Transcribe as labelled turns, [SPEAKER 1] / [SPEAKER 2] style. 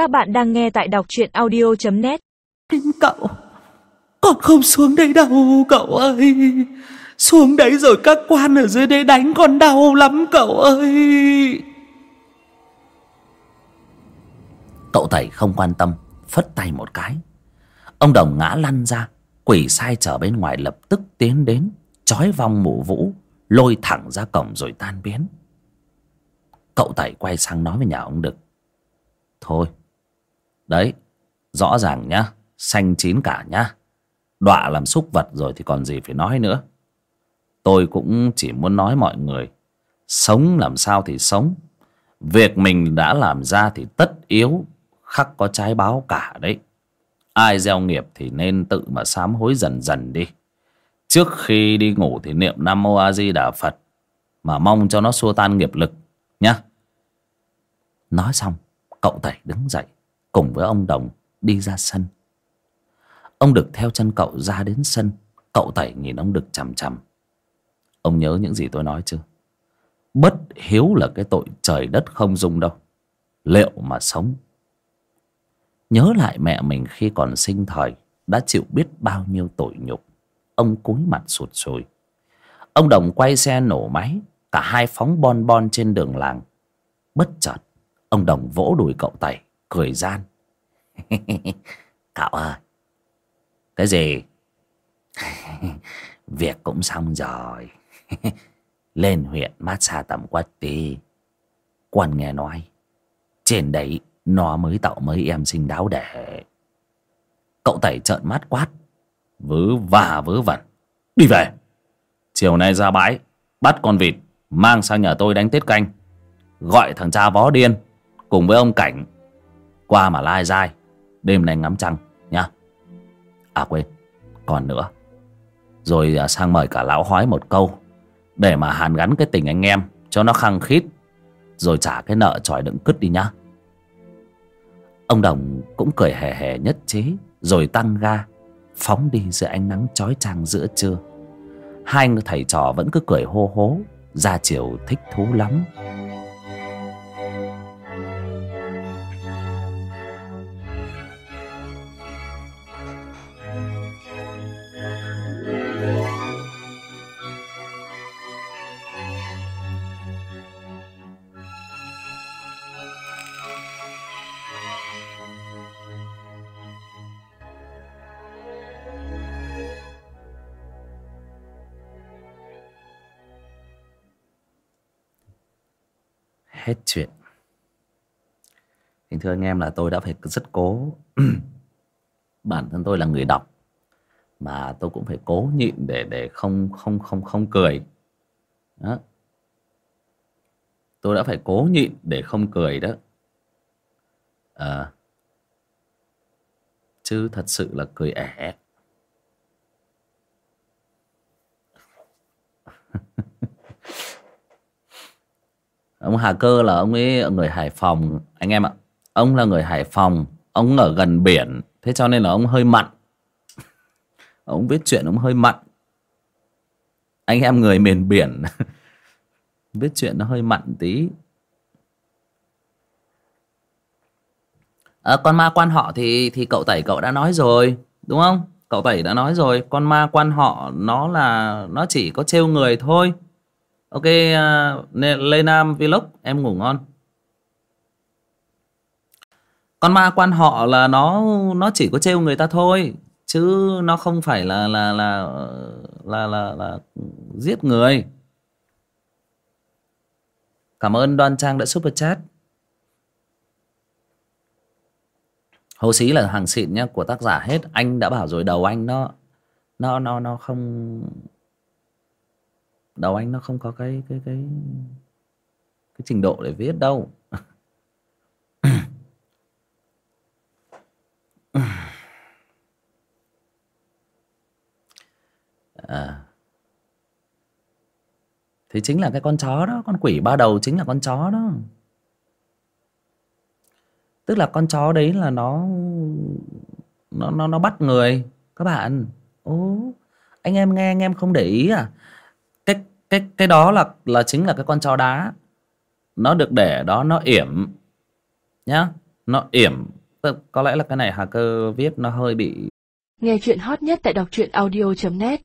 [SPEAKER 1] Các bạn đang nghe tại đọc truyện audio.net
[SPEAKER 2] Cậu Con không xuống đây đâu cậu ơi. Xuống đấy rồi các quan ở dưới đây đánh con đau lắm cậu ơi.
[SPEAKER 3] Cậu Tẩy không quan tâm Phất tay một cái. Ông Đồng ngã lăn ra Quỷ sai trở bên ngoài lập tức tiến đến Chói vong mụ vũ Lôi thẳng ra cổng rồi tan biến. Cậu Tẩy quay sang nói với nhà ông Đực. Thôi Đấy, Rõ ràng nhá, Xanh chín cả nhá. Đọa làm xúc vật rồi thì còn gì phải nói nữa. Tôi cũng chỉ muốn nói mọi người, Sống làm sao thì sống. Việc mình đã làm ra thì tất yếu, Khắc có trái báo cả đấy. Ai gieo nghiệp thì nên tự mà sám hối dần dần đi. Trước khi đi ngủ thì niệm Nam Mô A Di Đà Phật, Mà mong cho nó xua tan nghiệp lực Nhá. Nói xong, Cậu Tẩy đứng dậy. Cùng với ông Đồng đi ra sân. Ông Đực theo chân cậu ra đến sân, Cậu Tẩy nhìn ông Đực chằm chằm. Ông nhớ những gì tôi nói chưa? Bất hiếu là cái tội trời đất không dung đâu. Liệu mà sống? Nhớ lại mẹ mình khi còn sinh thời, Đã chịu biết bao nhiêu tội nhục. Ông cúi mặt sụt sùi. Ông Đồng quay xe nổ máy, Cả hai phóng bon bon trên đường làng. Bất chợt, Ông Đồng vỗ đùi cậu Tẩy. Cười gian. Cậu ơi. Cái gì? Việc cũng xong rồi. Lên huyện massage tầm quách đi. Quan nghe nói, Trên đấy Nó mới tạo mấy em sinh đáo để. Cậu Tẩy trợn mắt quát. Vớ và vớ vẩn. Đi về. Chiều nay ra bãi, Bắt con vịt, Mang sang nhà tôi đánh tiết canh. Gọi thằng cha vó điên, Cùng với ông Cảnh qua mà lai dai. Đêm nay ngắm trăng, nhá. À quên, Còn nữa. Rồi à, sang mời cả lão hói một câu, Để mà hàn gắn cái tình anh em Cho nó khăng khít, Rồi trả cái nợ tròi đựng cứt đi nhá. Ông Đồng cũng cười hề hề nhất trí, Rồi tăng ga, Phóng đi dưới ánh nắng chói chang giữa trưa. Hai người thầy trò vẫn cứ cười hô hố, Ra chiều thích thú lắm. Hết chuyện. Thưa anh em là tôi đã phải rất cố. Bản thân tôi là người đọc Mà tôi cũng phải cố nhịn để để không không không không cười. Đó. Tôi đã phải cố nhịn để không cười đó. À, Chứ thật sự là cười ẻ. Ông Hà Cơ là ông ấy người Hải Phòng anh em ạ. Ông là người Hải Phòng ông ở gần biển thế cho nên là ông hơi mặn. Ông viết chuyện ông hơi mặn. Anh em người miền biển viết chuyện nó hơi mặn tí. À, con ma quan họ thì thì cậu tẩy cậu đã nói rồi đúng không? Cậu tẩy đã nói rồi con ma quan họ nó là nó chỉ có trêu người thôi. Ok, à, uh, Lê Nam Vlog, em ngủ ngon. Con ma quan họ là nó nó chỉ có trêu người ta thôi, chứ nó không phải là là là là là, là, là giết người. Cảm ơn Đoan Trang đã super chat. Hồ xí là hàng xịn nhá của tác giả hết. Anh đã bảo rồi đầu anh nó nó nó nó không đầu anh nó không có cái cái cái cái trình độ để viết đâu. À. thì chính là cái con chó đó, con quỷ ba đầu chính là con chó đó. Tức là con chó đấy là nó nó nó nó bắt người, các bạn. Ố anh em nghe, anh em không để ý à? Cái cái đó là là chính là cái con chó đá. Nó được để đó, nó yểm. Nhá, nó yểm. Có lẽ là cái này hà cơ viết, nó hơi bị
[SPEAKER 1] Nghe chuyện hot nhất tại đọc truyện audio.net